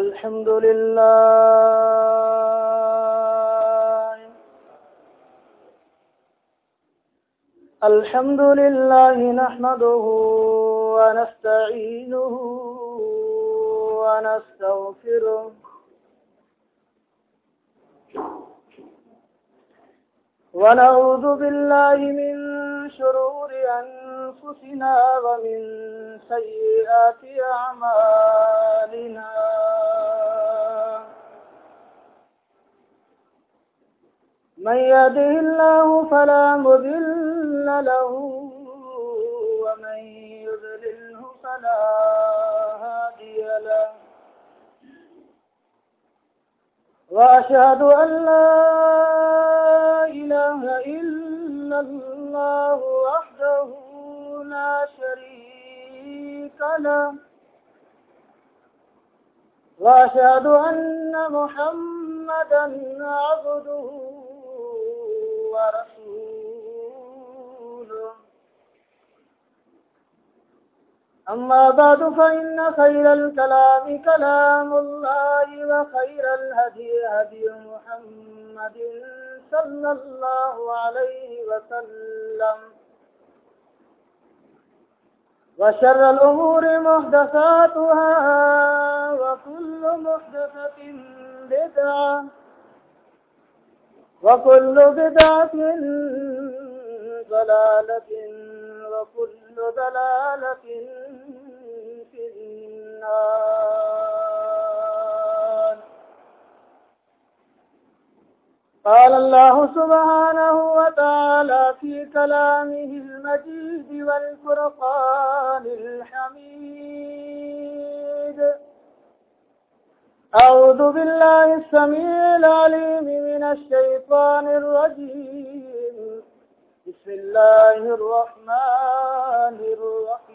الحمد لله. الحمد لله نحمده ونستعينه ونستغفره. ونعوذ بالله من شرور أنفسنا ومن سيئات أعمالنا. من يده الله فلا مذل له ومن يذلله فلا هادي له. وأشهد أن لا إله إلا الله وحده لا شريك له وأشهد أن محمدا عبده ورسوله أما بعد فإن خير الكلام كلام الله وخير الهدي هدي محمد صلى الله عليه وسلم. وشر الأمور محدثاتها وكل محدثة بدعة وكل بدعة ضلالة وكل ضلالة في النار. قال الله سبحانه وتعالى في كلامه المجيد والفرقان الحميد. أعوذ بالله السميع العليم من الشيطان الرجيم. بسم الله الرحمن الرحيم.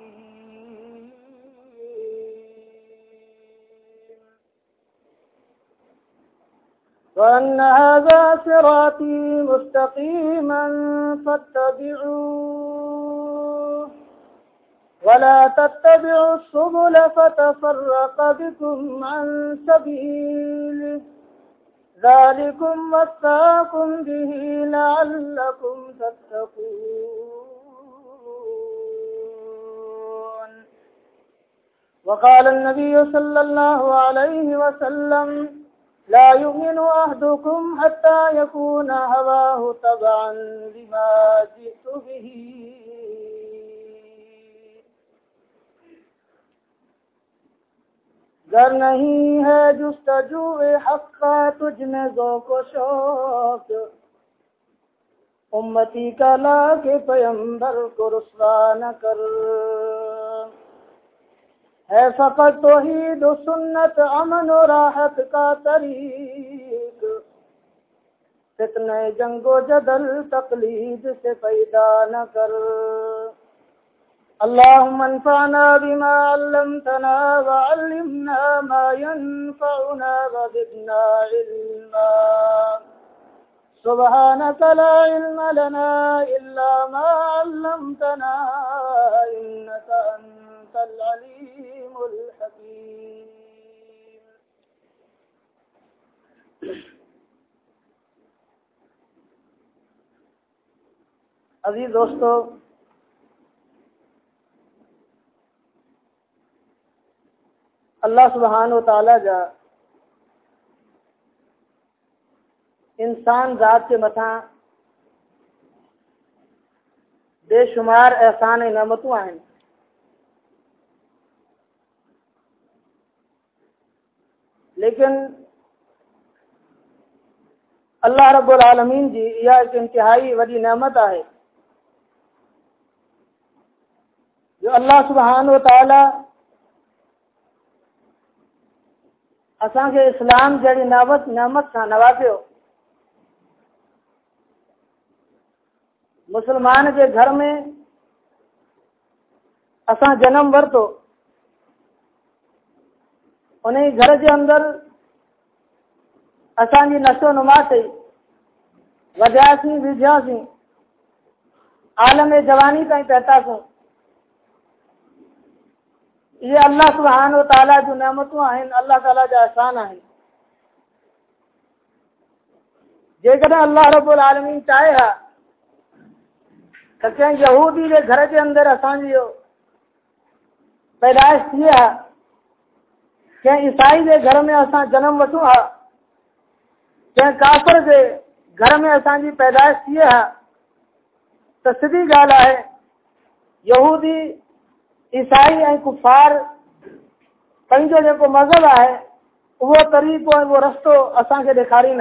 وأن هذا صراطي مستقيما فاتبعوه. ولا تتبعوا السبل فتفرق بكم عن سبيله. ذلكم وساكم به لعلكم تتقون. وقال النبي صلى الله عليه وسلم لا يؤمن أهدكم حتى يكون هواه تبعا لما جئت به. گر نہیں ہے جستجو حق کا تجھ میں ذوق و شوق. امتی کا لا کے پیمبر کو رسوا نہ کر. ہے فقط توحید و سنت، امن و راحت کا طریق۔ فتنے جنگ و جدل تقلید سے پیدا نہ کر۔ اللهم انفعنا بما علمتنا وعلمنا ما ينفعنا وزدنا علما۔ سبحانك لا علم لنا إلا ما علمتنا إنك أنت العليم الحكيم. عزیز دوستو، اللہ سبحان و تعالی جا انسان ذات کے متھا بے شمار احسان نعمتوں ہیں لیکن اللہ رب العالمین جی یہ ایک انتہائی وڈی نعمت ہے۔ جو اللہ سبحان و تعالی اساں کے اسلام جڑی نعمت نعمت سا نوازیو مسلمان کے گھر میں اساں جنم ورتو۔ ان گھر اندر اصان نشو نما وجی ویجیاسیں آل میں جوانی تھی پہتسوں یہ اللہ سب حانو تعالیٰ جی نعمتوں اللہ تعالی احسان ہیں اللہ رب العالمی چاہے آدی کے گھر کے اندر پیدائش تھی ہے کہ عیسائی کے گھر میں جنم وتوں ہاں۔ جی پیدائش تھی ہے۔ یہودی، عیسائی کارو مذہب ہے وہ طریقے دکھاری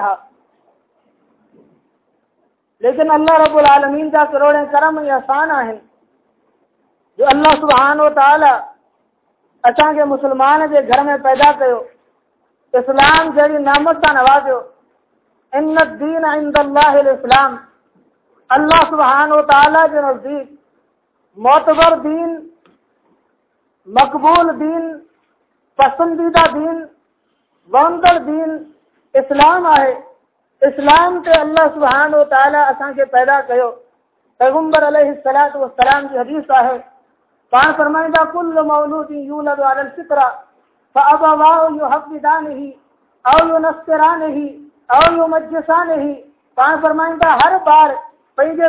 لیکن اللہ رب العالمین کروڑ کرم آسان ہے جو اللہ سبحانہ و تعالی اچھا کے مسلمان کے گھر میں پیدا کیو، اسلام جڑی نعمت تا نوازو ان الدین عند اللہ الاسلام۔ اللہ سبحان و تعالی کے نزدیک معتبر دین، مقبول دین، پسندیدہ دین واندر دین اسلام ہے اسلام تے اللہ سبحان و تعالی اساں کے پیدا کیو۔ پیغمبر علیہ السلام کی حدیث آئے۔ قرآن فرمائے کل مولود یولد علی الفطرہ فابواہ یحبدانہ او ینصرانہ او یمجسانہ قرآن فرمائے ہر بار پنجے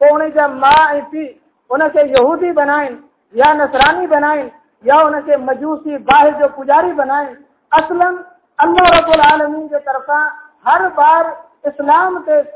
تو انہیں جا ماء پی انہیں کے یہودی بنائیں، یا نصرانی بنائیں، یا ان کے مجوسی باہر جو پجاری بنائیں، اصلا اللہ رب العالمین کے طرفا ہر بار اسلام کے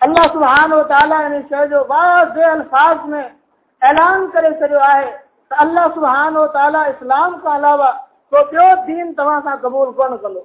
اللہ سبحانہ و تعالیٰ نے شہد و واضح الفاظ میں اعلان کرے سجو آئے تو اللہ سبحانہ و تعالیٰ اسلام کا علاوہ تو کیوں دین تمہاں سا قبول کون کرو؟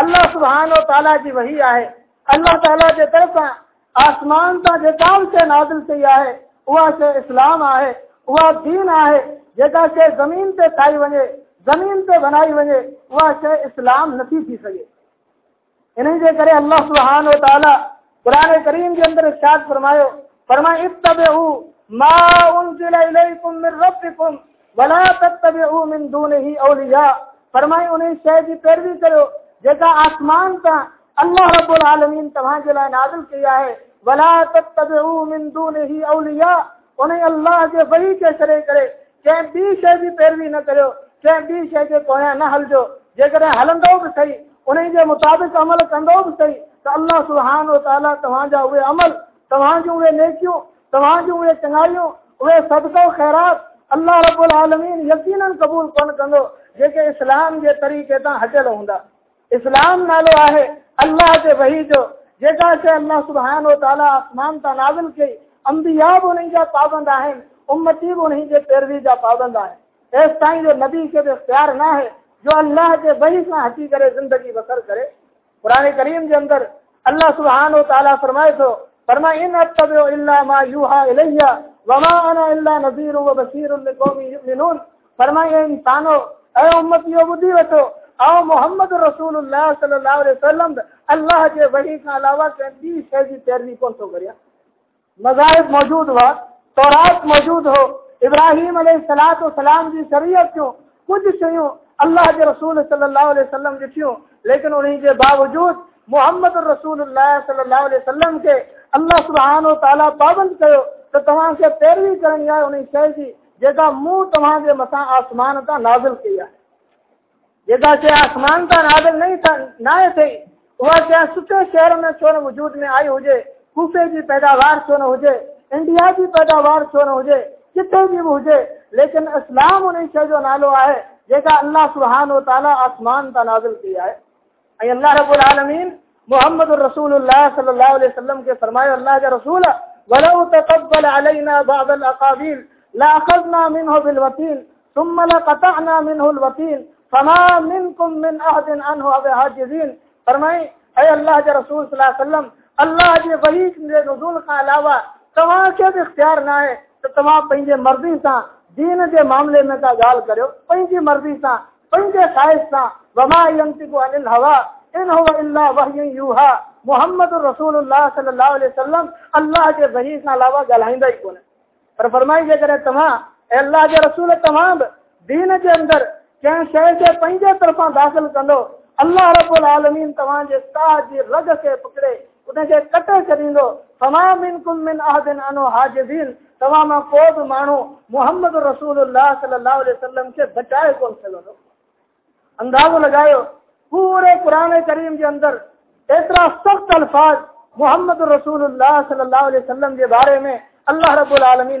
اللہ سبحان و تعالیٰ جی وہی آئے۔ اللہ تعالیٰ کے طرف آسمان تا جتام سے نازل سے آئے وہ سے اسلام آئے، وہ دین آئے، جگہ سے زمین تے کھائی ونجے زمین تے بنائی ونجے وہ سے اسلام نتی تھی سکے انہیں سے کرے اللہ سبحان و تعالیٰ قرآن کریم کے اندر ارشاد فرمایو فرمائے، اتبعو ما انزل الیکم من ربکم ولا تتبعو من دونہی اولیاء۔ فرمائے، انہیں شاید کی پیروی کرو جیسا آسمان تھا اللہ رب العالمین تمہاں کے لیے نازل کیا ہے۔ ولا تتبعوا من دونه اولیاء انہیں اللہ کے ولی کے شرع کرے۔ کہ بھی شے بھی پیروی نہ کرو کہ بھی شے کے کویا نہ حل جو۔ جے کرے ہلندو بھی صحیح، انہیں کے مطابق عمل کندو بھی صحیح۔ تو اللہ سبحانہ و تعالی تمہاں جا ہوئے عمل، تمہاں جو ہوئے نیکیوں، تمہاں جو ہوئے چنگائیوں، ہوئے صدقہ و خیرات، اللہ رب العالمین یقیناً قبول کون کندو؟ جے کہ اسلام کے طریقے تا ہٹل ہوندا اسلام نالو آہے اللہ دے وحی جو جگہ سے اللہ سبحان و تعالی آسمان تا نازل کی انبیاء وہ نہیں جا پابند آہے امتی وہ نہیں جے پیروی جا پابند آہے ایس تائیں جو نبی کے بے اختیار نہ ہے، جو اللہ کے وحی سے ہٹی کرے، زندگی بسر کرے۔ قرآن کریم کے اندر اللہ سبحان و تعالی فرمائے تو فرما ان اتبع الا ما یوحا الیہ وما انا الا نذیر و بشیر لقوم یؤمنون فرمائے انسانو، اے امتیو بدیو تو او محمد رسول اللہ صلی اللہ علیہ وسلم، اللہ کے وحی کا علاوہ کندی شہزی تیرنی کون تو کریا؟ مذاہب موجود ہوا، تورات موجود ہو، ابراہیم علیہ السلاۃ والسلام کی شریعت کیوں؟ کچھ شیوں اللہ کے رسول صلی اللہ علیہ وسلم کی کیوں؟ لیکن انہی کے باوجود محمد رسول اللہ صلی اللہ علیہ وسلم کے اللہ سبحانہ و تعالی پابند کرو، تو تمہاں کے پیروی کرنی ہے انہیں شہزی جیسا مو تمہاں کے مسا آسمان تا نازل کیا ہے۔ جدا سے آسمان تا نادل نہیں تھا، نہ تھے۔ وہ سے ستے شہر میں چون وجود میں آئی ہوجے کوفے کی پیداوار چون ہوجے انڈیا کی پیداوار چون ہوجے جتے بھی ہوجے لیکن اسلام انہی سے جو نالو آئے جیسا اللہ سبحانہ و تعالی آسمان تا نازل کیا ہے۔ اے اللہ رب العالمین، محمد الرسول اللہ صلی اللہ علیہ وسلم کے فرمائے، اللہ کے رسول، ولو تقبل علينا بعض الاقابيل لاخذنا منه بالوتين ثم لقطعنا منه الوتين فما منكم من احد عنه حاجزين فرمائے اے اللہ کے رسول صلی اللہ علیہ وسلم، اللہ جی وحی کے نزول کا علاوہ تمام کے بھی اختیار نہ ہے، تو تمام پنجے مرضی سا دین کے معاملے میں کا گال کرو پنجی مرضی سا پنجے خواہش سا وما ينطق عن الهوى ان هو الا وحی یوحى محمد رسول اللہ صلی اللہ علیہ وسلم، اللہ کے ذہی سے علاوہ گلائندہ ہی کون پر فرمائی جے کرے تمام، اے اللہ کے رسول تمام، دین کے اندر کہیں شہر کے پنجے طرفاں داخل کندو، اللہ رب العالمین تمام جے تاج رگ کے پکڑے انہیں کے کٹے کریندو تمام منکم من احد انو حاجزین تمام کوئی مانو محمد رسول اللہ صلی اللہ علیہ وسلم کے بچائے کون سے لو۔ اندازہ لگائیو، پورے قرآن کریم کے اندر اتنا سخت الفاظ محمد رسول اللہ صلی اللہ علیہ وسلم کے بارے میں اللہ رب العالمین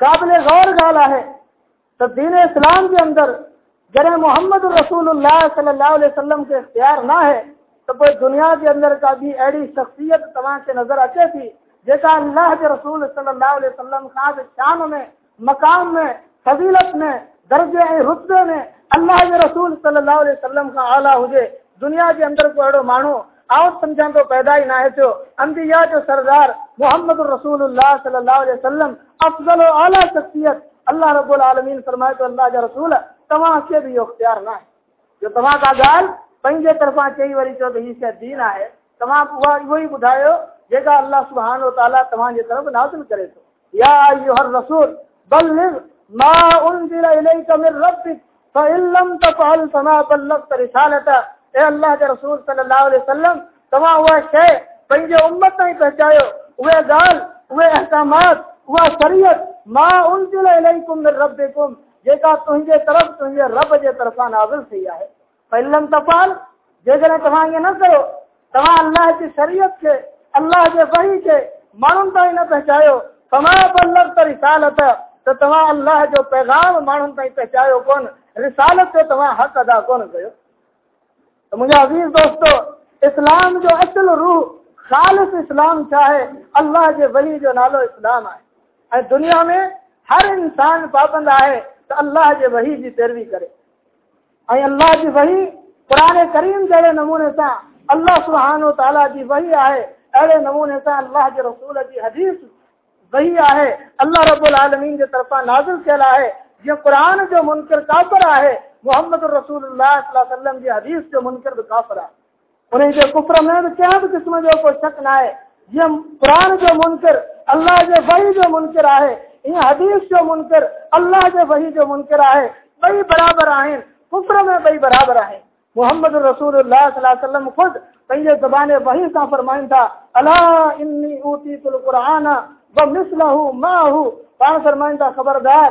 قابل غور گالا ہے۔ تو دین اسلام کے اندر جر محمد الرسول اللہ صلی اللہ علیہ وسلم کے اختیار نہ ہے، تو کوئی دنیا کے اندر کا بھی ایڑی شخصیت تمام سے نظر اچے تھی، جیسا اللہ کے رسول صلی اللہ علیہ وسلم خاص شان میں، مقام میں، فضیلت میں، درجے رتبے میں اللہ کے رسول صلی اللہ علیہ وسلم کا اعلیٰ ہوجے دنیا کے اندر کو اڑو مانو آؤں سمجھاں تو پیدا ہی نہ ہے جو انبیاء جو سردار محمد الرسول اللہ صلی اللہ علیہ وسلم افضل و اعلیٰ شخصیت اللہ رب العالمین فرمائے تو اللہ جا رسول تمام کے بھی اختیار نہ ہے۔ جو تمام کا گال پنج طرفا چی وری چو تو سے دین ہے تمام وہی بدھاؤ جے کا اللہ سبحان و تعالی تمام جی طرف نازل کرے تو۔ یا ایو ہر رسول بلغ ما انزل الیک من ربک فئن لم تفعل فما بلغت رسالتک۔ اے اللہ کے رسول صلی اللہ علیہ وسلم تما ہوا شے؟ پنج امت نہیں پہنچاؤ وہ گال وہ احکامات وہ شریعت، ما انزل الیکم من ربکم۔ جیسا تہنجے طرف، تہنجے رب جے طرفا نازل تھیا ہے۔ پہلم تفال جیسے تما یہ نہ کرو تما اللہ کی شریعت کے، اللہ کے وحی کے مانن تائی نہ پہنچاؤ تما بلغ تر رسالت، تو تما اللہ جو پیغام مانن تائی پہنچاؤ کون؟ رسالت سے تما حق ادا کون کرو تو مجھے عزیز دوستو، اسلام جو اصل روح، خالص اسلام چاہے، اللہ کے ولی جو نالو اسلام آئے۔ دنیا میں ہر انسان پابند آئے تو اللہ کے وحی جی پیروی کرے۔ اللہ کی وحی پرانے کریم جڑے نمونے سے اللہ سبحانہ و تعالیٰ جی وحی آئے، اڑے نمونے سا اللہ کے رسول جی حدیث وحی آئے، اللہ رب العالمین کے طرفہ نازل کہلا ہے۔ یہ قرآن جو منکر کافر ہے محمد الرسول اللہ صلی اللہ علیہ وسلم کی حدیث جو منکر کافرہ انہیں جو کفر میں تو کیا بھی قسم جو کوئی شک نہ ہے یہ قرآن جو منکر، اللہ کے وہی جو منکر آئے، یہ حدیث جو منکر، اللہ کے وہی جو منکر آئے بھائی برابر آئیں۔ کفر میں بھائی برابر آئیں۔ محمد الرسول اللہ صلی اللہ علیہ وسلم خود پہلے زبان وہی کا فرمائن تھا اللہ انی اوتی تل قرآن و مسلح ماں ہوں فرمائن تھا، خبردار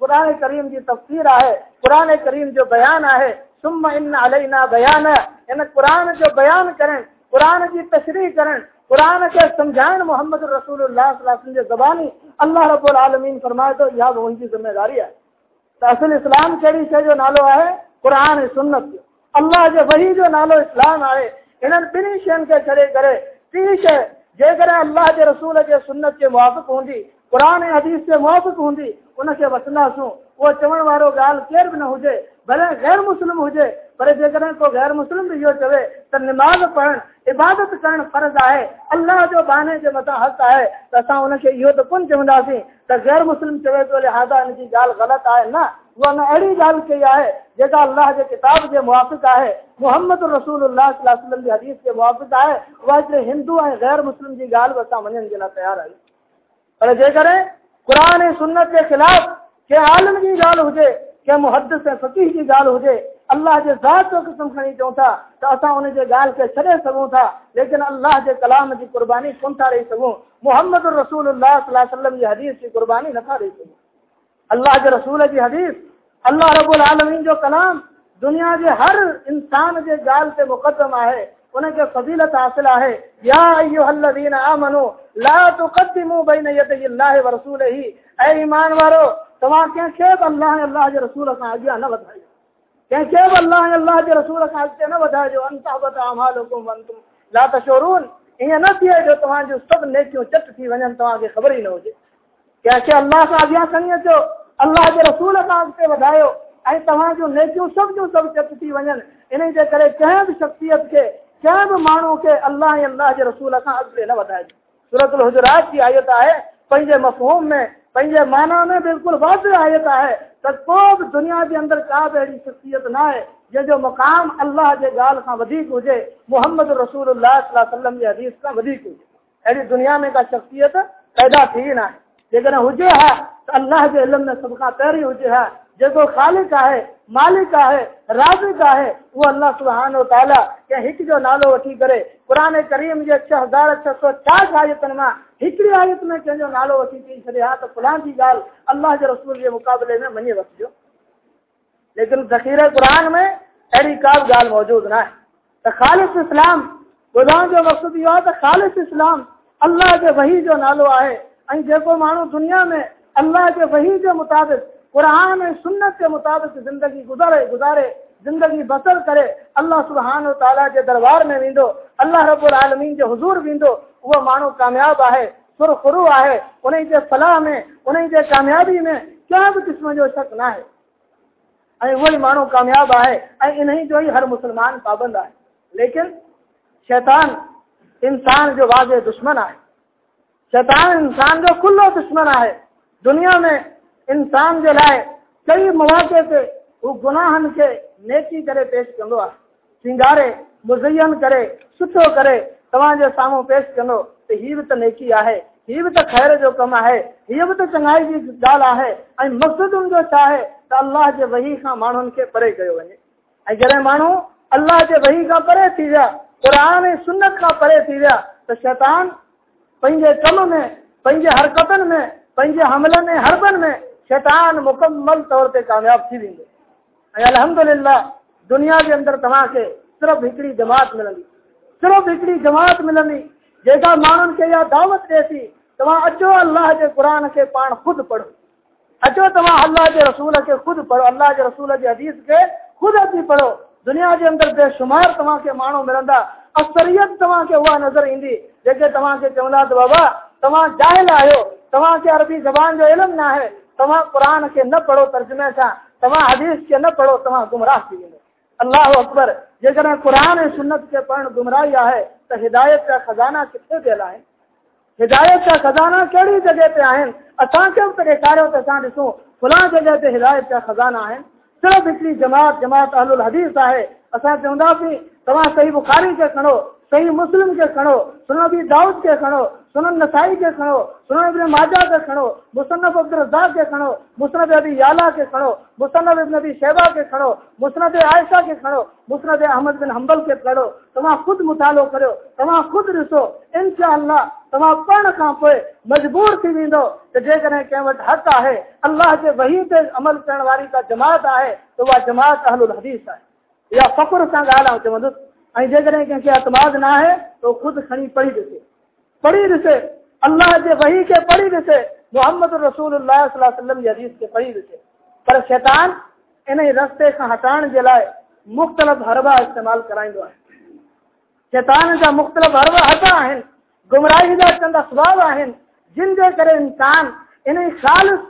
قرآن کریم جی تفسیر آئے، قرآن کریم جو بیان آئے سم ان علینا بیان ہے یعنی قرآن جو بیان کریں، قرآن جی تشریح کریں، قرآن کے سمجھائیں محمد رسول اللہ صلی اللہ علیہ وسلم کے زبانی، اللہ رب العالمین فرمائے تو یہ ان کی ذمہ داری ہے۔ تو اصل اسلام کیڑی سے جو نالو آئے، قرآن سنت اللہ جو وہی جو نالو اسلام آئے انہیں بنی شین کے چڑے کرے ٹھیک ہے جے کرے اللہ کے رسول کے سنت کے موافق ہوں گی قرآن حدیث کے موافق ہوں ان کے وسنا سوں وہ چون وارو گال کیر بھی نہ ہوجے بھلے غیر مسلم ہوجے پر جے کو غیر مسلم بھی یہ چوے تو نماز پڑھن، عبادت کرن فرض ہے اللہ جو بانے کے متا حق ہے تو اسا ان کے یہ تو کون چونداسیں تو غیر مسلم چوے تو لہذا ان کی گال غلط ہے نا وہ نہ اڑی گال کی ہے جگہ اللہ کے کتاب کے موافق ہے محمد رسول اللہ صلی اللہ علیہ وسلم کی حدیث کے موافق ہے وہ ہندو ہیں غیر مسلم کی گال بسا منن جنا تیار ہے پر جے کرے قرآن سنت کے خلاف کہ عالم کی گال ہوجے کہ محدث فقیح کی گال ہوجے اللہ کے ذات کو قسم کھڑی چوں تھا؟ تو اسا انہیں جے گال کے چھڑے سگوں تھا، لیکن اللہ کے کلام کی قربانی کون تھا رہی سگوں؟ محمد رسول اللہ صلی اللہ علیہ وسلم کی حدیث کی قربانی نہ تھا رہی سگوں۔ اللہ کے رسول کی حدیث، اللہ رب العالمین جو کلام دنیا کے ہر انسان کے گال سے مقدم ہے هناك فضيلة حاصلة ہے يا أيها الذين آمنوا لا تقدموا بين يدي الله ورسوله اي ایمان وارو تما کہیں کہ اللہ الله اللہ جو رسول کا اجیا نہ بتایا کہیں کہ الله نے اللہ جو رسول کا اجیا نہ بتایا جو انت بتا اعمالکم وأنتم لا تشورون یہ نہ دیا جو تمہاں جو سب نیکیوں چٹ تھی ونجن تمہاں کے خبر ہی نہ ہو جائے کہ کہ اللہ کا الله سنیا جو اللہ جو رسول کا اجیا بتایا اے تمہاں جو نیکیوں سب جو سب چٹ تھی ونجن انہی جے کرے کہیں بھی شخصیت مو کے اللہ حجرات کی آیت ہے مفہوم میں واضح آیت ہے تو دنیا کے اندر کا بھی شخصیت نہ ہے یہ جو مقام اللہ کے گال کا ہوجائے محمد رسول اللہ تعالیٰ حدیث ہوجائے اڑی یعنی دنیا میں کا شخصیت پیدا تھی نہ اللہ کے علم میں سب کا پہلے خالق ہے مالک کا ہے راضی کا ہے۔ وہ اللہ سبحان و تعالیٰ کہ ہک جو نالو وٹھی کرے۔ قرآن کریم یہ چھ ہزار چھ سو چاس آیت نما ہکڑی آیت میں کہ جو نالو وٹھی تھی سر ہاں تو فلان جی گال اللہ کے رسول کے مقابلے میں منی وقت جو۔ لیکن ذخیرہ قرآن میں ایڈی کاب گال موجود نہ ہے۔ تو خالص اسلام گودام جو مقصد یہ ہے تو خالص اسلام۔ اللہ کے وہی جو نالو آئے این جے کو مانو دنیا میں، اللہ کے وہی کے مطابق قرآن سنت کے مطابق زندگی گزارے گزارے، زندگی بسر کرے۔ اللہ سبحان و تعالیٰ کے دربار میں ویندو، اللہ رب العالمین کے حضور ویندو، وہ مانو کامیاب آہے سر خرو انہیں کے فلاح میں، انہیں کے کامیابی میں کیا بھی قسم جو شک نہ ہے اے وہی مانو کامیاب آئے انہیں جو ہی ہر مسلمان پابند آئے لیکن شیطان انسان جو واضح دشمن آئے شیطان انسان جو کلو دشمن آئے دنیا میں انسان کئی مواقع سے وہ گناہ کے نیکی کرے پیش کندو سنگارے، مزین کرے، سٹھو کرے تمہاں جو تام پیش کر نیکی ہے یہ جو کم ہے یہ تو چنگائی کی مقصد اللہ کا میرے پرے کرے جہیں مانو اللہ کے وحی کا پرے قرآن سنت کا پرے تھی شیطان پنجے کم میں حرکت میں ہربن میں شیطان مکمل طور پہ کامیاب تھی دیں الحمدللہ، دنیا کے اندر تما صرف ہکڑی جماعت ملنی صرف ہکڑی جماعت ملنی جیسا مانن کے یا دعوت دیسی تما اچو اللہ کے قرآن کے پان خود پڑھو۔ اچو تما اللہ کے رسول کے خود پڑھو۔ اللہ کے رسول کے حدیث کے خود اچھی پڑھو۔ دنیا کے اندر بے شمار تما کے مانو ملندا اکثریت تما ہوا نظر ایندی۔ جیسے تما کے چملاد بابا تما جاہل آیو تما عربی زبان جو علم نہ ہے تمہاں قرآن کے نہ پڑھو ترجمے کا، تمہاں حدیث کے نہ پڑھو، تمہاں گمراہ کی گئے اللہ اکبر، جگر قرآن سنت کے پڑھ گمراہیا ہے تو ہدایت کا خزانہ کتنے دے لائیں؟ ہدایت کا خزانہ کیڑی جگہ پہ آئیں؟ اساں کے تے کارو تے سان ڈسو فلاں جگہ تے ہدایت کا خزانہ ہے صرف اتنی جماعت جماعت اہل الحدیث ہے اساں چوندا بھی تمہاں صحیح بخاری کے کھڑو صحیح مسلم کے کھڑو، سنن ابی داؤد کے کھڑو، سنن نسائی کے کھڑو، سنن ابن ماجہ کے کھڑو، مصنف عبد الرزاق کے کھڑو، مصنف ابی یالا کے کھڑو، مصنف ابن ابی شیبہ کے کھڑو، مصنف عائشہ کے کھڑو، مصنف احمد بن حنبل کے کھڑو تمہاں خود مطالعہ کرو تمہاں خود رسو، انشاءاللہ تمہاں پڑھ کھاں پوئے مجبور تھی ویندو کہ جے کریں کہمت حق ہے اللہ کے وحی پہ عمل کرنے والی کا جماعت ہے تو وہ جماعت اہل الحدیث ہے یا فخر سان گالا ہوں دیکھ رہے ہیں کیونکہ اعتماد نہ ہے تو خود کھڑی پڑی دسے پڑی دسے اللہ کے وہی کے پڑی دسے محمد رسول اللہ صلی اللہ علیہ وسلم کے حدیث کے پڑی دسے پر شیطان انہیں رستے کا ہٹان جلائے مختلف حربہ استعمال کرائیں دو شیطان جا مختلف حربہ ہٹا آہن گمراہی جا چند اسباب ہیں۔ جن دے کرے انسان انہیں خالص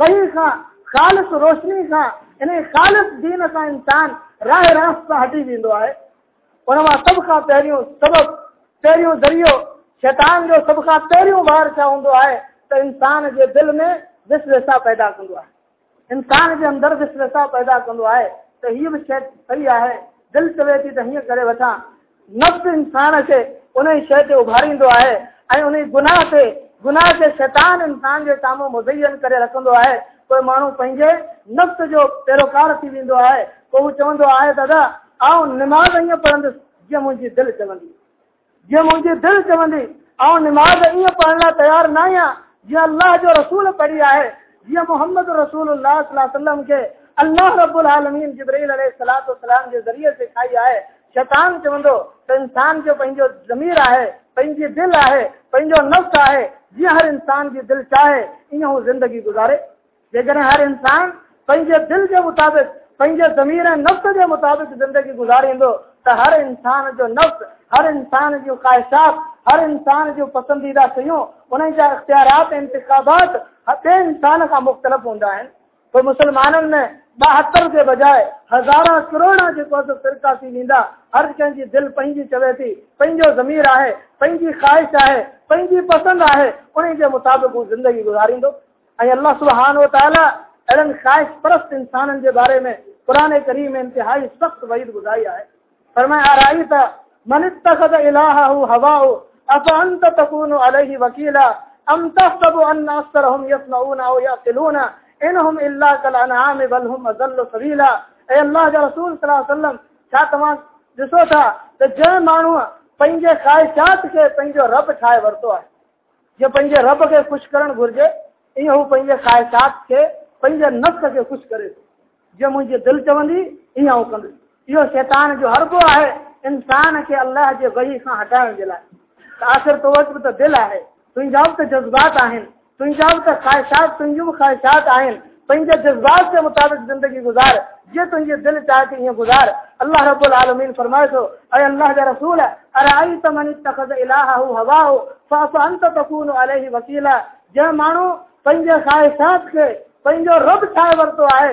وہی کا، خالص روشنی کا انہیں خالص دین کا انسان راہ راست ہٹی دیندو آئے ان سب کا پہروں سبق پہ ذریعہ شیتان جو پہن ہوں تو انسان کے دل میں وسلسا پیدا کرا پیدا کری ہے، دل چویتی وساں نفس انسان کے ان شاری ہے ان گناہ کے گناہ کے شیتان انسان کے ساموں مزین رکھے تو مہنگا نفس جو پیروکار تو وہ چاہیے دادا آؤں نماز ائیں پڑھندس جے مجھے دل چوندی جے مجھے دل چوندی آؤں نماز ائیں پڑھنا تیار نہ آیا یہ اللہ جو رسول پڑھی ہے یہ محمد رسول اللہ صلی اللہ علیہ وسلم کے اللہ رب العالمین جبرائیل علیہ الصلوۃ والسلام کے ذریعے سے کھائی ہے شیطان چوندو تو انسان جو پنجو ضمیر ہے پنجی دل ہے پنجو نفس ہے یہ ہر انسان کی دل چاہے انہوں زندگی گزارے۔ جے ہر انسان پنجے دل کے مطابق پنجے ضمیر نفس کے مطابق زندگی گزاری دو ہر انسان جو نفس، ہر انسان جو خواہشات، ہر انسان جو پسندیدہ شو جا اختیارات، انتخابات کئی انسان کا مختلف ہوں تو مسلمانوں میں بہتر کے بجائے ہزارہ کروڑا فرقہ ہر کہیں جی دل چوے تھی زمیر ہے خواہش آئے ہے پسند آئے، انہیں کے مطابق وہ زندگی گزاری اللہ سبحانہ و تعالیٰ ابھی خواہش پرست انسان کے بارے میں قرآن کریم میں انتہائی سخت وعید گزاریا ہے۔ فرمایا آرائی تھا من اتخذ الہہ ہوا ہو افا انت تکون علیہ وکیلا، ام تحسب ان اثرہم یسنعون او یاقلون، انہم اللہ کل انعام بل ہم ازل سبیلا۔ اے اللہ جو رسول صلی اللہ علیہ وسلم چاہتماں جسو تھا تو جن مانو پنجے خواہشات کے پنجو رب چھائے ورتو ہے۔ جو پنجے رب کے خوش کرن گھرجے یہ ہوں پنجے خواہشات کے پنجے نفس کے خوش کرے۔ تو جو مجھے دل چوندی یہ اوکندی یہ شیطان جو حربو ہے انسان کے اللہ کے وحی سے ہٹائن جلا ہے آخر تو وقت تو دل ہے تجا بھی تو جذبات آن تجا بھی تو خواہشات تجی بھی خواہشات آن تجھے جذبات سے مطابق زندگی گزار۔ یہ تجھے دل چاہتی ہیں گزار۔ اللہ رب العالمین فرمائے تو، اے اللہ کا رسول، ارائیت من اتخذ الہہ فاس انت تکون علیہ وسیلہ جے مانو پنجے خواہشات کے پنجو رب چاہے ورتو آئے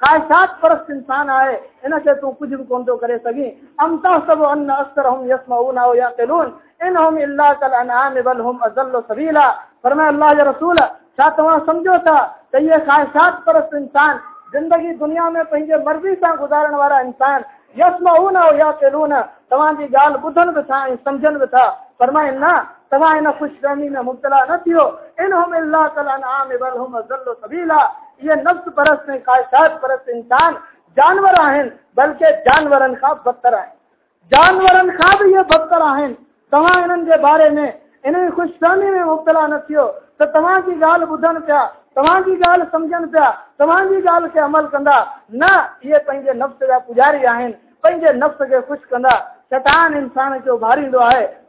خواہشات پرست انسان آئے ان کے تو کچھ بھی کون تو کرے سگی۔ ام تحسب ان اکثرهم يسمعون او يعقلون انهم الا كالانعام بل هم اضل سبيلا فرمایا، اللہ کے رسول، کیا تم سمجھو تھا کہ یہ خواہشات پرست انسان زندگی دنیا میں پنجے مرضی سا گزارن والا انسان۔ یسمعون او يعقلون تمام دی گال بدھن بھی تھا، سمجھن بھی تھا۔ فرمائے، نہ، سوائے نہ خوش فہمی میں مبتلا نہ پیو انہم اللہ تعالیٰ نام بلہم ذل و سبیلا. یہ نفس پرست نہیں خواہشات پرست انسان، جانور آہن، بلکہ جانور خواب بدتر آئیں جانور خواب یہ بدتر آہن تمہاں انہوں بارے میں انہیں خوش فہمی میں مبتلا نہ پیو تو تمہاں کی گال بدھن پیا تمہاں کی گال سمجھن پیا تمہاں کی گال کے عمل کندا۔ نہ، یہ پنجے نفس کا پجاری آہن، پنجے نفس کے خوش کندا۔ شیطان انسان جو بھاری دو ہے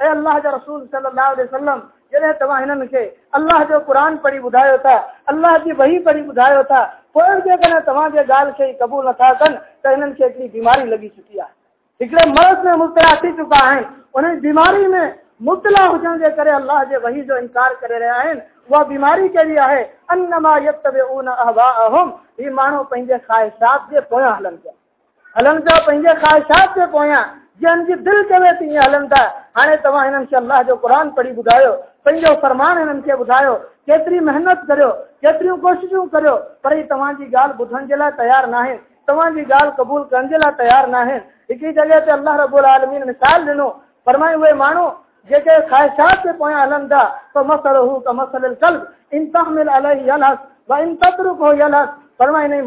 اے اللہ جا رسول صلی اللہ علیہ وسلم جڑے تواہنن کے۔ اللہ جو قرآن پڑھی بدھائے ہوتا اللہ جی وہی پڑھی بدھائے ہوتا کوئی جے کنا تواں جے گال کے قبول نہ تھا، کن تہنن کے اتنی بیماری لگی چکی ہے۔ ہکڑے مرض میں مبتلا تھی چکا ہے۔ انہیں بیماری میں مبتلا ہوجن جے کرے اللہ جے وہی جو انکار کرے رہا ہے وہ بیماری کے لیے ہے۔ انما یتبعون اهواهم یہ مانو پنجے خواہشات دے پویا ہلن جا ہلن جا پنجے خواہشات دے پویا جن جی دل کے میں تھی ہلن ہانے تما انن سے اللہ جو قرآن پڑھی بدھايو پنجو فرمان انن کے بدھايو کیتری محنت کرو کیتری کوششوں کرو پر یہ جی گال بدھن جلا تیار نہ ہے۔ تمام جی گال قبول کرن جلا تیار نہ ہے۔ ایک جگہ تے اللہ رب العالمین مثال دینو۔ فرمائے ہوئے مانو جیسے خواہشات سے پویا علمدہ تو مسل کا مسل القلب۔ ان تحمل علیہ یلحس و ان تترک ہو یلحس۔ فرمائی نہیں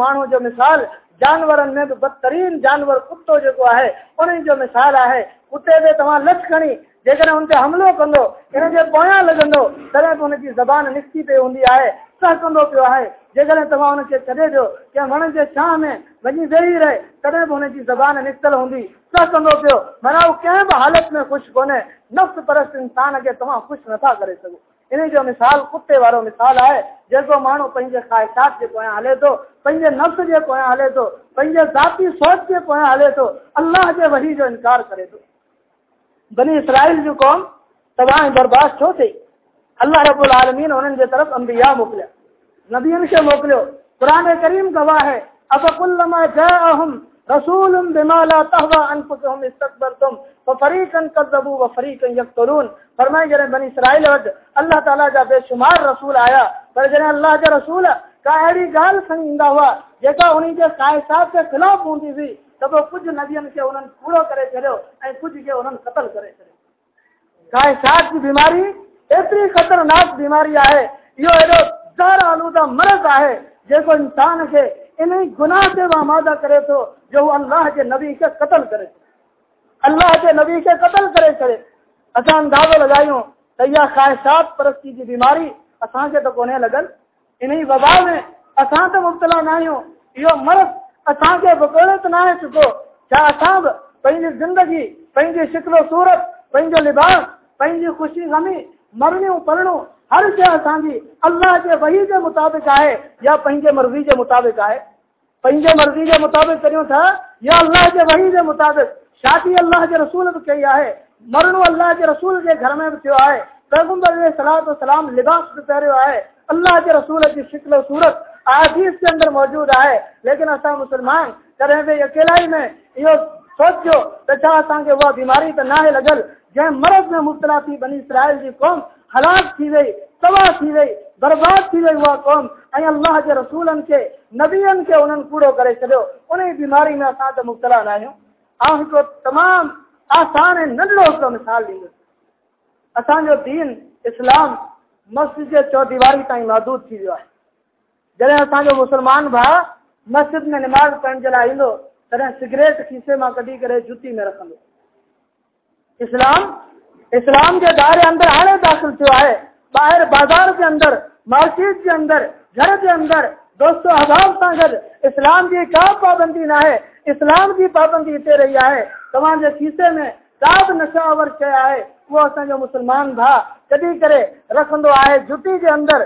مانو جو مثال جانورن میں بھی بدترین جانور کتو جو ہے انہیں جو مثال ہے کتے دے تمام لچ کھنی جیکن ان تے حملو کندو ان جے پویا لگندو ترے تو ان کی زبان نکتی پہ ہوندی ہے سہ کندو پیو ہے جیکن تمام ان کے چڑے جو کہ من کے چھاں میں وجی وہی رہے ترے تو ان کی زبان نکتل ہوندی سہ کندو پیو منا وہ کہیں بھی حالت میں خوش کونے نفس انہیں جو مثال کتے وارو مثال ہے جیسو مانو پنجے خواہشات کے پویا ہلے تو، پنجے نفس کے پویا ہلے تو، پنجے ذاتی سوچ کے پویا ہلے تو، اللہ کے وہی جو انکار کرے تو۔ بنی اسرائیل جو قوم تباہ برباد چھو تھی، اللہ رب العالمین انہوں نے طرف رسول بما لا تهوى انفسهم استكبرتم ففريقا كذبوا وفريقا يقتلون. فرمائے جڑے بنی اسرائیل وٹ اللہ تعالی جا بے شمار رسول آیا. پر جڑے اللہ جا رسول کا اہڑی گال سنگندا ہوا. جیکا انہی کے خواہشات کے خلاف ہوندی ہوئی تب کچھ نبیوں کے انہوں پورو کرے چھڑو اے کچھ کے انہوں قتل کرے چھڑو خواہشات کی بیماری، اتنی خطرناک بیماری ہے یہ ایڈو زہر آلودہ مرض ہے جیسو انسان کے انہیں گناہ سے وہ آمادہ کرے تو جو اللہ کے نبی کے قتل کرے اللہ کے نبی کے قتل کرے کرے اچھا اندازہ لگائیوں تو خواہشات پرستی کی بیماری اساں کے تو کونے لگن انہیں وبا میں اساں تو مبتلا نہ ہوں یہ مرض اساں کے بکولت نہ ہے چکو کیا اساں پہنی زندگی پہنی شکل و صورت پہنجو لباس پہنی خوشی غمی مرنیوں پڑھنوں ہر شے اساں جی اللہ کے وحی کے مطابق آئے یا پنجے مرضی کے مطابق آئے؟ پنجے مرضی کے مطابق کریوں تھا یا اللہ کے وحی کے مطابق؟ شادی اللہ کے رسول بھی کہیا ہے مرنو اللہ کے رسول کے گھر میں بھی آئے، پیغمبر علیہ صلاحت وسلام لباس پہرے آئے، اللہ کے رسول کی شکل و صورت آدیس کے اندر موجود آئے۔ لیکن ایسا مسلمان کریں بے اکیلا میں یہ سوچو بچا اساں کے وہ بیماری تو جہاں مرض میں مبتلا تھی بنی اسرائیل کی قوم، ہلاک تھی گئی، تباہ تھی گئی، برباد تھی گئی وہ قوم۔ اے اللہ کے رسولن کے نبیان کے انہوں پورو کرے چلو۔ انہیں بیماری میں ساتھ مبتلا نہ ہوں۔ آہ کو تمام آسان ننڈو کو مثال دیں گے جو دین اسلام مسجد کے چو دیواری تھی محدود تھی ویو ہے۔ جدہ جو مسلمان بھا، مسجد میں نماز پڑھنے لائے ایندو سگریٹ کھیسے میں کڈی کر جتی میں رکھ اسلام اسلام کے دائرے اندر آنے داخل ہوا ہے باہر بازار کے اندر، مارکیٹ کے اندر، گھر کے اندر، دوستو احباب سانگر اسلام کی کا پابندی نہ ہے؟ اسلام کی پابندی اتنے رہی ہے تمام جو شیشے میں سات نشہ آور کیا ہے وہ اساں جو مسلمان بھا کدی کرے رکھندو آئے جُتی کے اندر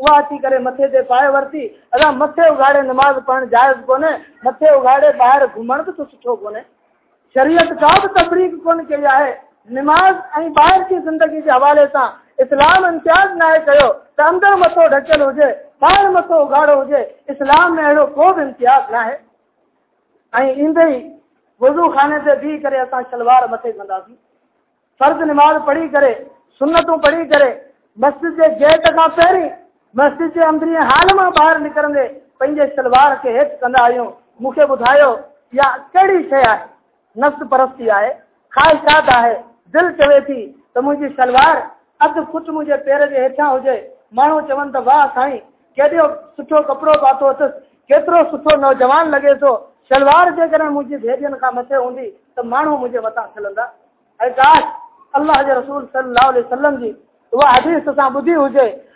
وہ اچھی متے پائے وتی اگر متے اگاڑے نماز پڑھ جائز کو مت اگاڑے باہر گھمن بھی تو سٹو کو شریعت کا بھی تفریق کوئی ہے نماز باہر کی زندگی کے حوالے سے اسلام امتیاز نہ اندر مت ڈچل ہوج مت اگاڑ ہوجائے اسلام میں اڑو کو امتیاز نہ ہےزو خانے سے بیہ کر مت کری فرض نماز پڑھی کر سنتوں پڑھی کر مسجد کے جیت کا پہنچ مسجد جي اندري حال مان ٻاهر نڪرندي پنهنجي شلوار کي هيٺ ڪندا آهيون مون کي ٻڌايو يا ڪهڙي شيءِ آهي؟ نفس پرستي آهي خواهشات آهي دل چوي ٿي ته منهنجي شلوار اڌ فوٽ منهنجي پير جي هيٺان هجي. ماڻهو چون ته واهه سائين ڪيڏو سٺو ڪپڙو پاتو اٿس ڪيترو سٺو نوجوان لڳي ٿو. شلوار جي ڪري منهنجي ڀيجن کان مٿي هوندي ته ماڻهو منهنجي مٿان کلندا. ۽ ڪاش الله جي رسول صلاح وسلم جي اها حديث سان ٻڌي هجي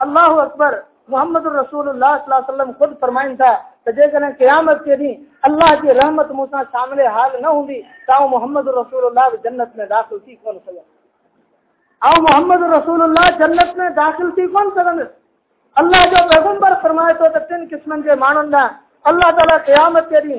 اللہ اکبر، محمد رسول اللہ صلی اللہ علیہ وسلم خود فرمائیں تھا کہ جے کنے قیامت کے دن اللہ کی رحمت موسا شامل حال نہ ہوندی تو محمد رسول اللہ جنت میں داخل تھی کون سکن او محمد رسول اللہ جنت میں داخل تھی کون سکن اللہ جو پیغمبر فرمائے تو تین قسم کے مانندہ اللہ تعالی قیامت کے دن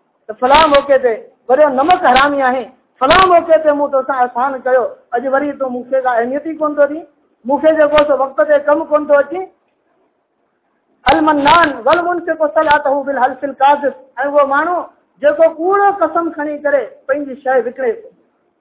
ته فلان موقعي تي وري نمڪ هرامي آهي. فلان موقعي تي مون تو سان احسان ڪيو. اڄ وري تون مون کي ڪا اهميت ئي ڪونه ٿو ڏي. مون کي جيڪو سو وقت تي ڪم ڪونه ٿو اچي. المنان ول منسڪو سلاتهو بل هلفل ڪازب. ۽ اهو ماڻهو جيڪو ڪوڙو قسم کڻي ڪري پنهنجي شيءِ وڪڻي.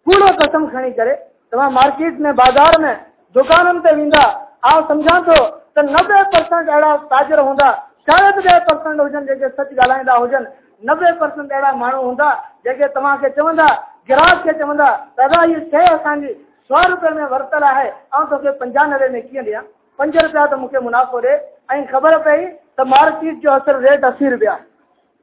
ڪوڙو قسم کڻي ڪري توهان مارڪيٽ ۾ بازار ۾ دڪانن تي ويندا. آئون سمجهان ٿو ته نبي پرسينٽ اهڙا تاجر هوندا. شايد ڏهه پرسينٽ هجن جيڪي سچ ڳالهائيندا هجن نبي پرسينٽ اهڙا ماڻهو هوندا جيڪي توهان کي چوندا گراهڪ کي چوندا دادا هيءَ شيءِ اسان جي سؤ رپئي ۾ ورتل آهي ۽ توکي پنجانوي ۾ ڪيئن ڏيان؟ پنج رپيا ته مون کي منافعو ڏي. ۽ خبر پئي ته مارڪيٽ جو اصل ريٽ اسي رپيا.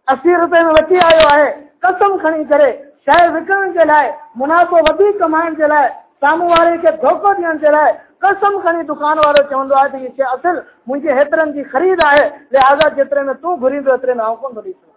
اسي رپئي ۾ وٺي آيو آهي. قسم کڻي ڪري شيءِ وڪڻڻ جي لاءِ منافعو وڌيڪ ڪمائڻ جي لاءِ سامهون واري کي ڌوکو ڏيڻ جي لاءِ قسم کڻي دڪان وارو چوندو آهي ته هيءَ شيءِ اصل منهنجي هيترن جي خريد آهي لهازا جيتري ۾ تون گهريندو ايتري ۾ آئون ڪونه ٿو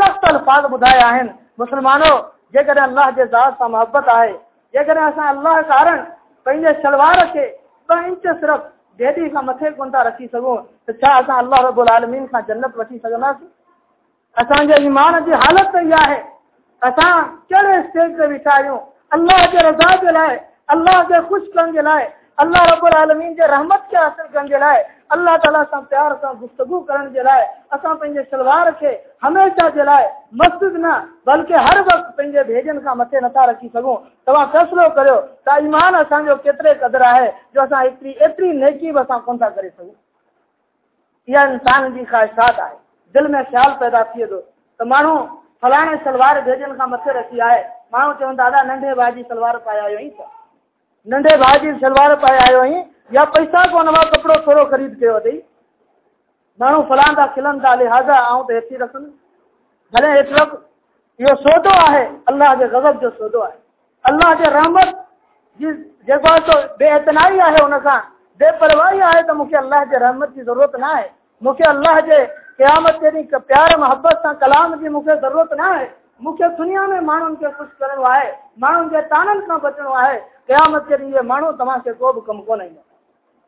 سخت الفاظ ٻڌايا آهن مسلمانو جيڪڏهن الله جي ذات سان محبت آهي جيڪڏهن اسان الله ڪارڻ پنهنجي سلوار کي ٻه انچ صرف ڊيڊي کان مٿي ڪونه ٿا رکي سگهون ته ڇا اسان الله ربل آلمين کان جنت وٺي سگهنداسين اسان جي ايمان جي حالت اها آهي اسان ڪهڙي اسٽيج تي بيٺا آهيون الله جي رضا جي لاءِ الله کي خوش ڪرڻ جي لاءِ الله ربل آلمين جي رحمت کي حاصل ڪرڻ جي لاءِ الله تالا سان پيار سان گفتگ ڪرڻ جي لاءِ اسان پنهنجي سلوار کي هميشه جي لاءِ مسجد نه بلڪه هر وقت پنهنجي ڀيجن کان مٿي نٿا رکي سگهون. توهان فيصلو ڪريو ته ايمان اسان جو ڪيتري قدر آهي جو اسان ايتري ايتري نيڪي به اسان ڪونه ٿا ڪري سگهون. اها انسان جي خواهشات آهي. دل ۾ خيال پيدا ٿئي ٿو. ته ماڻهو فلاڻي سلوار ڀيجن کان مٿي رکي آهي. ماڻهو چون دادا ننڍي ڀاءُ جي سلوار پائي آيو ته؟ ننڍي ڀاءُ جي سلوار پائي آيو آهين یا پیسہ کون وہ کپڑوں تھوڑا خرید کیا اے مو فلان تھا کھلن تھا رکھن ہلے یہ سود ہے اللہ کے غذب جو سود ہے اللہ کے رحمتہ بے احتنائی ہے ان کا بے پرواہی ہے تو اللہ کے رحمت کی ضرورت نہ ہے اللہ کے قیامت کے پیار محبت سے کلام کی ضرورت نہ ہے مختلف دنیا میں مش کرا ہے میرے تان سے بچنو ہے قیامت کے مو تم کو بھی کم کون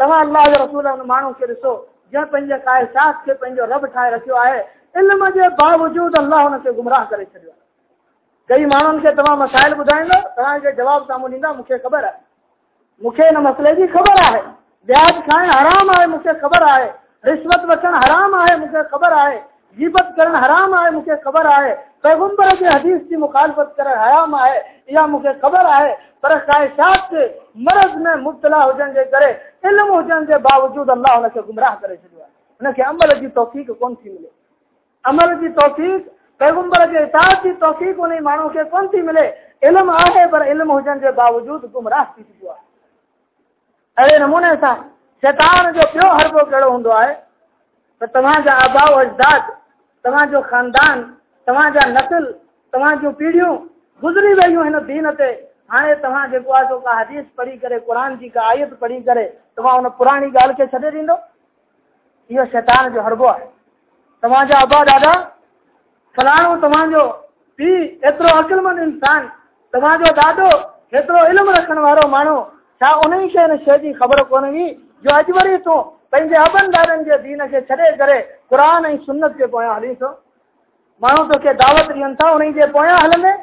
تعل اللہ رسو موسو جی ساتھ کے رب ٹھائے رکھ کے باوجود اللہ ان کے گمراہ کرئی مان کے تمہیں مسائل بدائد تو جواب ساموں ڈاک خبر ہے میرے ان مسئلے کی خبر ہے بیاج کھائیں آرام ہے مجھے خبر ہے رشوت بچن آرام ہے مجھے خبر ہے غیبت کرن حرام آئے مکے خبر آئے۔ پیغمبر کے حدیث کی مخالفت کرن حرام آئے یا مکے خبر آئے پر خواہشات کے مرض میں مبتلا ہو جن کے کرے، علم ہو جن کے باوجود اللہ انہیں سے گمراہ کرے چھڑوا انہیں کہ عمل کی توفیق کون سی ملے؟ عمل کی توفیق، پیغمبر کے اطاعت کی توفیق انہیں مانو کے کون سی ملے؟ علم آئے پر علم ہو جن کے باوجود گمراہ کی چھڑوا ارے نمونے سا، شیطان جو پیو ہر کو کڑو ہندو آئے پر تمہاں جا آباؤ اجداد توهان جو خاندان توهان جا نسل توهان جون پيڙهيون گذري ويون هن دين تي. هاڻي توهان جيڪو آهي سو ڪا حديث پڙهي ڪري قر جي ڪا آيت پڙهي ڪري توهان هن پراڻي ڳالهه کي ڇڏي ڏيندو؟ اهو شيطان جو هربو آهي. توهان جا ڏاڍا فلاڻو توهان جو پيءُ ايترو اڪلمند انسان توهان جو ڏاڍو ايترو علم رکڻ وارو ماڻهو ڇا ان کي هن شيءِ جي خبر ڪونه هئي جو اڄ وري تون پنهنجي ابن ڏاڏن جي دين کي ڇڏي ڪري قرآن سنت کے ہل تو موبائل دعوت دین تھا ان کے حل میں۔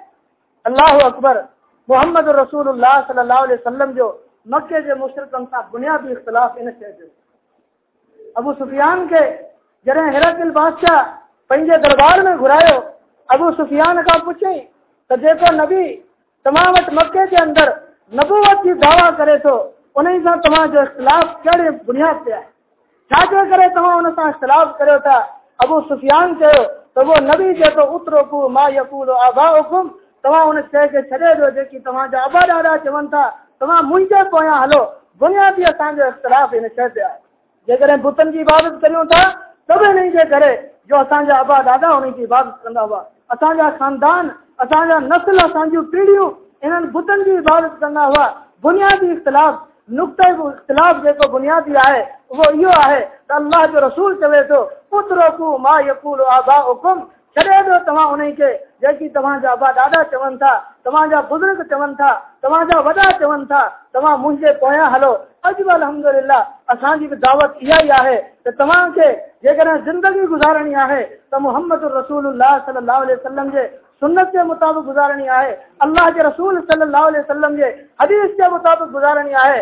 اللہ اکبر۔ محمد رسول اللہ صلی اللہ علیہ وسلم جو مکے مشرق بنیادی اختلاف ابو سفیان کے جنرل بادشاہ پینے دربار میں گھرایا ابو سفیان کا پوچھ تو نبی، تمام مکے کے اندر نبوت کی دعویٰ کرے تو ان کا اختلاف کیا بنیاد پہ آئے۔ جاجو کرے تو ہاں ان سا اختلاف کرو تا ابو سفیان چے تو وہ نبی چے تو اترو کو ما یقول اباؤکم تما ان چے کے چھڑے دو جے کی تما جا ابا دادا چون تھا۔ تما منجے پویا ہلو۔ بنیادی اسان جو اختلاف ان چے دے جے کرے بتن کی عبادت کریوں تا تب نہیں جے کرے جو اسان جا ابا دادا ان کی عبادت کندا ہوا۔ اسان جا خاندان اسان جا نسل اسان جو پیڑیوں انہاں بتن کی عبادت کرنا ہوا۔ بنیادی اختلاف۔ نقطۂ وہ اختلاف جو کو بنیادی آئے، وہ یہ آئے کہ اللہ جو رسول چلے تو پترو کو ما یقول آبا حکم چلے دو تمہاں انہیں کے جیسی تمہاں جا آبا دادا چون تھا، تمہاں جا بزرگ چون تھا، تمہاں جا ودا چون تھا، تمہاں مجھے پویا ہلو۔ اجب الحمدللہ، اساں جی دعوت یہ ہی ہے کہ تمہاں کے جے کہ زندگی گزارنی ہے تو محمد رسول اللہ صلی اللہ علیہ وسلم جے سنت کے مطابق گزارنی ہے اللہ کے رسول صلی اللہ علیہ وسلم کے حدیث کے مطابق گزارنی ہے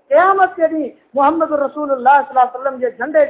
قیامت کے دن محمد رسول اللہ صلی اللہ علیہ وسلم یہ جھنڈے